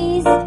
Please.